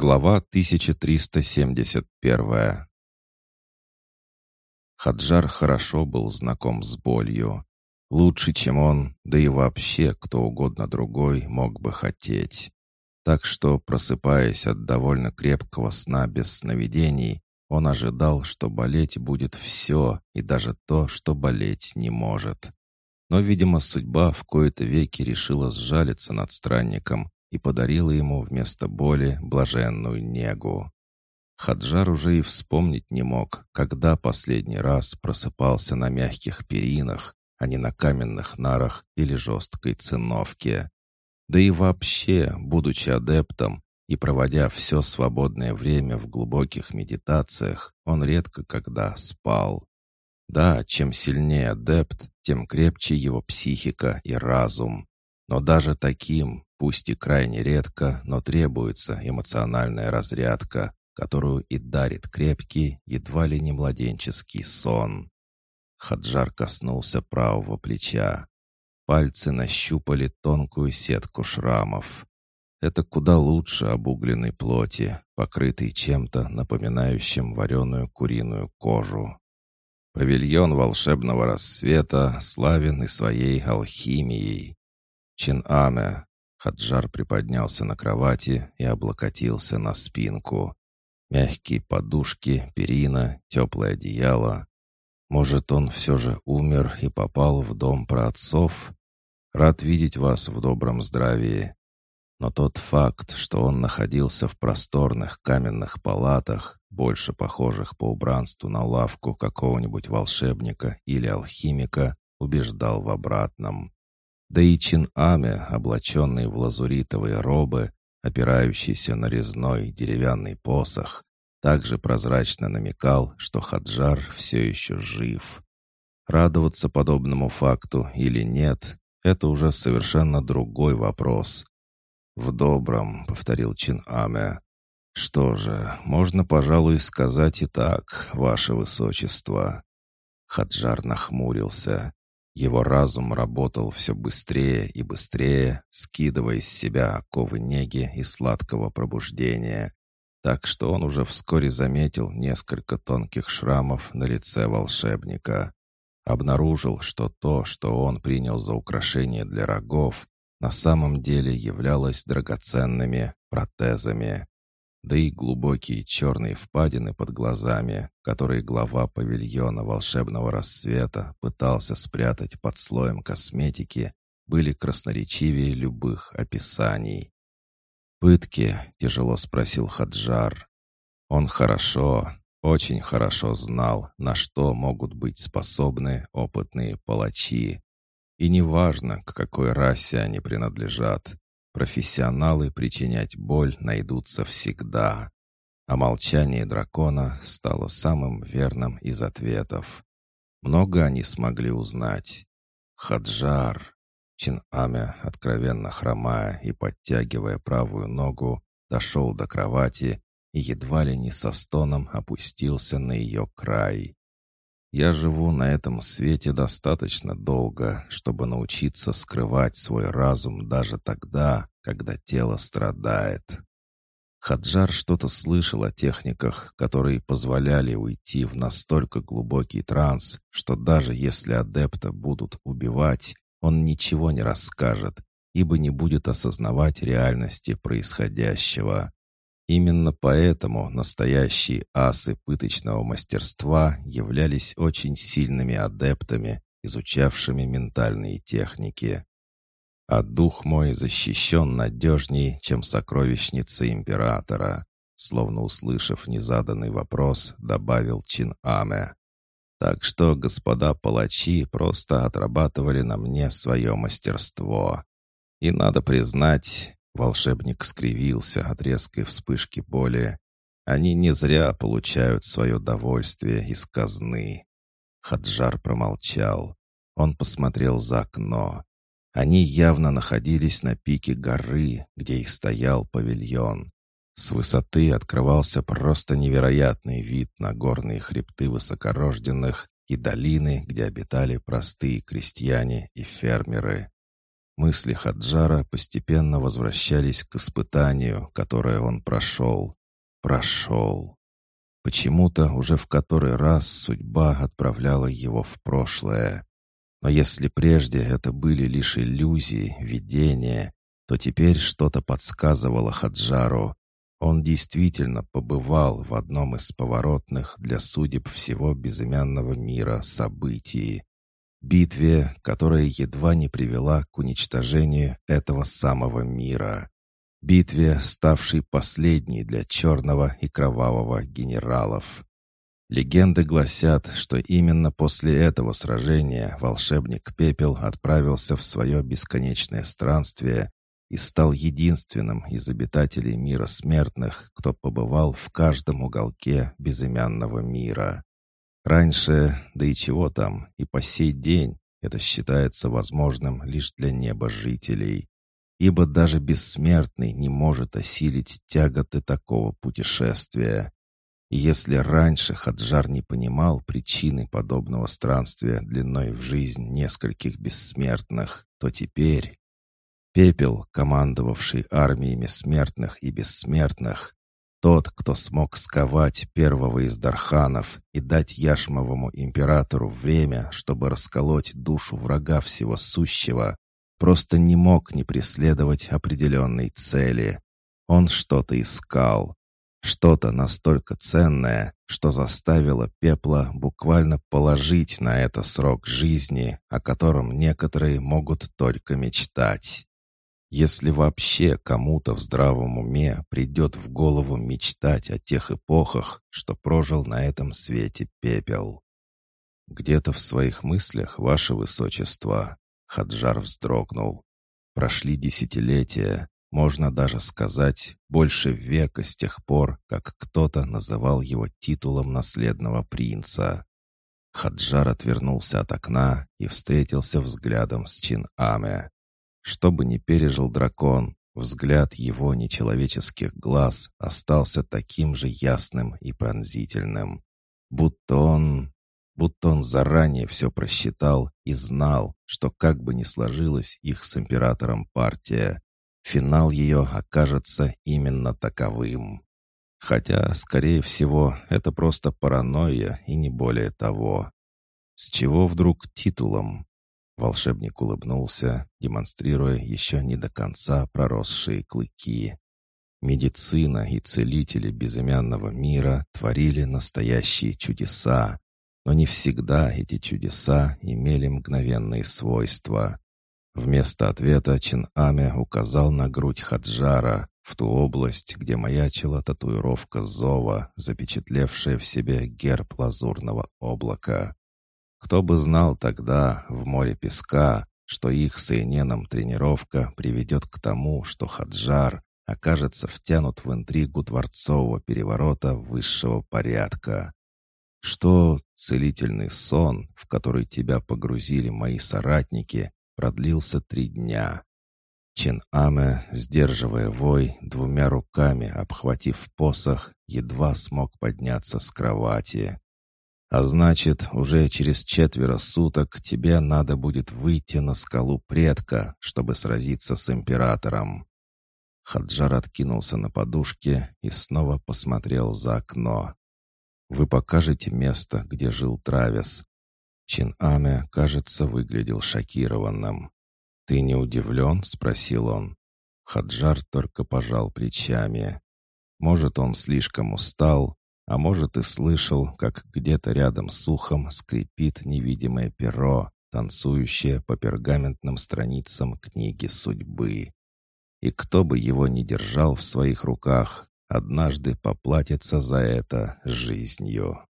Глава 1371 Хаджар хорошо был знаком с болью. Лучше, чем он, да и вообще кто угодно другой мог бы хотеть. Так что, просыпаясь от довольно крепкого сна без сновидений, он ожидал, что болеть будет все, и даже то, что болеть не может. Но, видимо, судьба в кои-то веки решила сжалиться над странником и подарила ему вместо боли блаженную негу. Хаджар уже и вспомнить не мог, когда последний раз просыпался на мягких перинах, а не на каменных нарах или жесткой циновке. Да и вообще, будучи адептом и проводя все свободное время в глубоких медитациях, он редко когда спал. Да, чем сильнее адепт, тем крепче его психика и разум. Но даже таким, Пусть и крайне редко, но требуется эмоциональная разрядка, которую и дарит крепкий, едва ли не младенческий сон. Хаджар коснулся правого плеча. Пальцы нащупали тонкую сетку шрамов. Это куда лучше обугленной плоти, покрытой чем-то напоминающим вареную куриную кожу. Павильон волшебного рассвета славен и своей алхимией. Чин-Аме, Хаджар приподнялся на кровати и облокотился на спинку. Мягкие подушки, перина, теплое одеяло. Может, он все же умер и попал в дом праотцов? Рад видеть вас в добром здравии. Но тот факт, что он находился в просторных каменных палатах, больше похожих по убранству на лавку какого-нибудь волшебника или алхимика, убеждал в обратном. Да и Чин Аме, облаченный в лазуритовые робы, опирающийся на резной деревянный посох, также прозрачно намекал, что Хаджар все еще жив. Радоваться подобному факту или нет, это уже совершенно другой вопрос. «В добром», — повторил Чин Аме. «Что же, можно, пожалуй, сказать и так, ваше высочество». Хаджар нахмурился. Его разум работал все быстрее и быстрее, скидывая с себя оковы неги и сладкого пробуждения. Так что он уже вскоре заметил несколько тонких шрамов на лице волшебника. Обнаружил, что то, что он принял за украшение для рогов, на самом деле являлось драгоценными протезами да и глубокие черные впадины под глазами, которые глава павильона волшебного рассвета пытался спрятать под слоем косметики, были красноречивее любых описаний. «Пытки?» — тяжело спросил Хаджар. Он хорошо, очень хорошо знал, на что могут быть способны опытные палачи. И неважно, к какой расе они принадлежат, Профессионалы причинять боль найдутся всегда. А молчание дракона стало самым верным из ответов. Много они смогли узнать. Хаджар. Чин-Аме, откровенно хромая и подтягивая правую ногу, дошел до кровати и едва ли не со стоном опустился на ее край. Я живу на этом свете достаточно долго, чтобы научиться скрывать свой разум даже тогда, когда тело страдает. Хаджар что-то слышал о техниках, которые позволяли уйти в настолько глубокий транс, что даже если адепта будут убивать, он ничего не расскажет, ибо не будет осознавать реальности происходящего. Именно поэтому настоящие асы пыточного мастерства являлись очень сильными адептами, изучавшими ментальные техники. А дух мой защищен надежней, чем сокровищница императора, словно услышав незаданный вопрос, добавил Чин Аме. Так что господа палачи просто отрабатывали на мне свое мастерство. И надо признать, Волшебник скривился от резкой вспышки боли. Они не зря получают свое довольствие из казны. Хаджар промолчал. Он посмотрел за окно. Они явно находились на пике горы, где и стоял павильон. С высоты открывался просто невероятный вид на горные хребты высокорожденных и долины, где обитали простые крестьяне и фермеры. Мысли Хаджара постепенно возвращались к испытанию, которое он прошел. Прошел. Почему-то уже в который раз судьба отправляла его в прошлое. Но если прежде это были лишь иллюзии, видения, то теперь что-то подсказывало Хаджару. Он действительно побывал в одном из поворотных для судеб всего безымянного мира событий. Битве, которая едва не привела к уничтожению этого самого мира. Битве, ставшей последней для черного и кровавого генералов. Легенды гласят, что именно после этого сражения волшебник Пепел отправился в свое бесконечное странствие и стал единственным из обитателей мира смертных, кто побывал в каждом уголке безымянного мира. Раньше, да и чего там, и по сей день это считается возможным лишь для небожителей, ибо даже бессмертный не может осилить тяготы такого путешествия. И если раньше Хаджар не понимал причины подобного странствия длиной в жизнь нескольких бессмертных, то теперь... Пепел, командовавший армиями смертных и бессмертных, тот, кто смог сковать первого из Дарханов и дать Яшмовому императору время, чтобы расколоть душу врага всего сущего, просто не мог не преследовать определенной цели. Он что-то искал, что-то настолько ценное, что заставило пепла буквально положить на это срок жизни, о котором некоторые могут только мечтать. Если вообще кому-то в здравом уме придет в голову мечтать о тех эпохах, что прожил на этом свете пепел. Где-то в своих мыслях, ваше высочество, Хаджар вздрогнул. Прошли десятилетия, можно даже сказать, больше века с тех пор, как кто-то называл его титулом наследного принца. Хаджар отвернулся от окна и встретился взглядом с Чин-Аме. Что бы ни пережил дракон, взгляд его нечеловеческих глаз остался таким же ясным и пронзительным. Будто он будто он заранее все просчитал и знал, что как бы ни сложилась их с императором партия, финал ее окажется именно таковым. Хотя, скорее всего, это просто паранойя и не более того. С чего вдруг титулом? Волшебник улыбнулся, демонстрируя еще не до конца проросшие клыки. Медицина и целители безымянного мира творили настоящие чудеса, но не всегда эти чудеса имели мгновенные свойства. Вместо ответа Чин Аме указал на грудь Хаджара, в ту область, где маячила татуировка зова, запечатлевшая в себе герб лазурного облака. Кто бы знал тогда, в море песка, что их с Эйненом тренировка приведет к тому, что Хаджар окажется втянут в интригу дворцового переворота высшего порядка. Что целительный сон, в который тебя погрузили мои соратники, продлился три дня. Чин Аме, сдерживая вой, двумя руками обхватив посох, едва смог подняться с кровати. А значит, уже через четверо суток тебе надо будет выйти на скалу предка, чтобы сразиться с императором. Хаджар откинулся на подушке и снова посмотрел за окно. Вы покажете место, где жил Травис». Чин Аме, кажется, выглядел шокированным. «Ты не удивлен?» — спросил он. Хаджар только пожал плечами. Может, он слишком устал, а может и слышал, как где-то рядом с ухом скрипит невидимое перо, танцующее по пергаментным страницам книги судьбы. И кто бы его ни держал в своих руках, однажды поплатится за это жизнью.